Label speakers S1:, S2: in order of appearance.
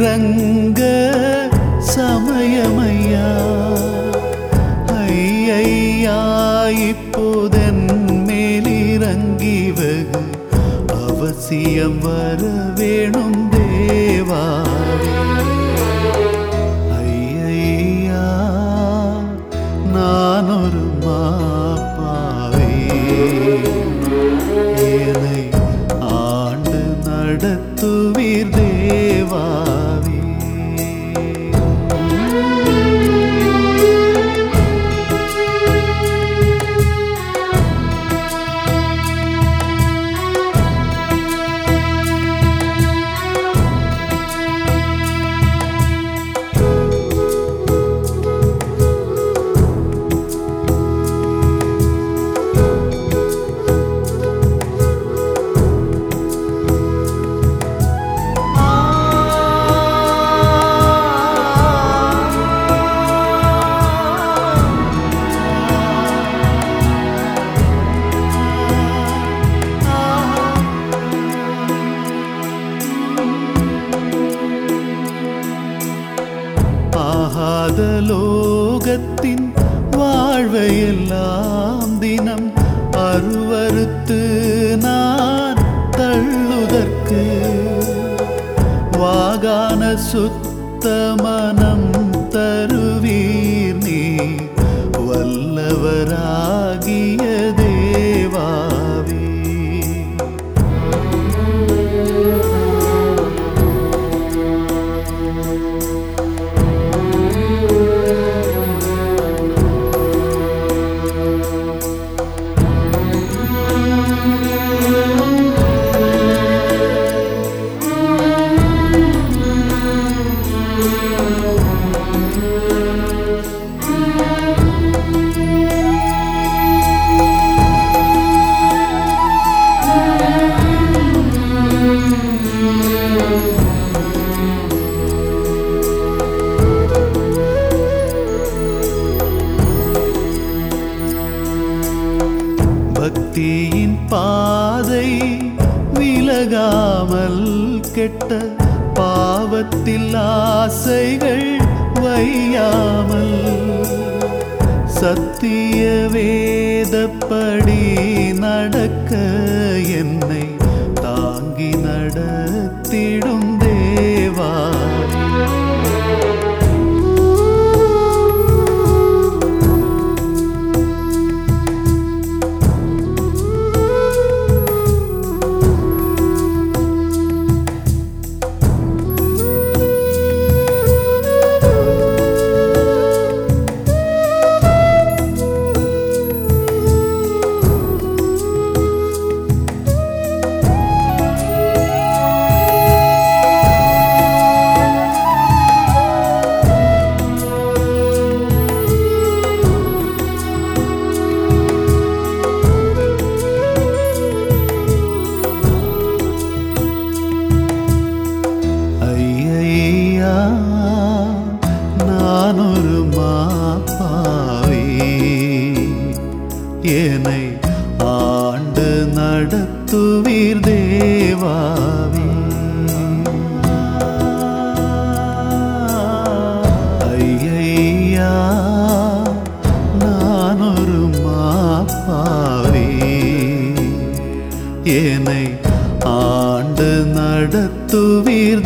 S1: இறங்க சமயமையா? ஐயா இப்போதென் மேலிறங்கி வெகு. அவசியம் வர வேணும் தேவா. ஐயா நான் ஒரு மாப்பாவே. என்னை ஆண்டு நடத்துவீர் ஆகாத லோகத்தின் வாழ்வையெல்லாம் தினம் அருவறுத்து நான் தள்ளுதற்கு வாகான சுத்த மனம் தருவீர் நீ. வல்லவராகிய தீயின் பாதை விலகாமல் கெட்ட பாவத்தில் ஆசைகள் வையாமல் சத்திய வேதப்படி நடக்க என்னை தாங்கி நடக்க ஆண்டு நடத்துவீர் தேவாவே ஐயா நான் ஒரு மாப்பாவே என்னை ஆண்டு நடத்துவீர்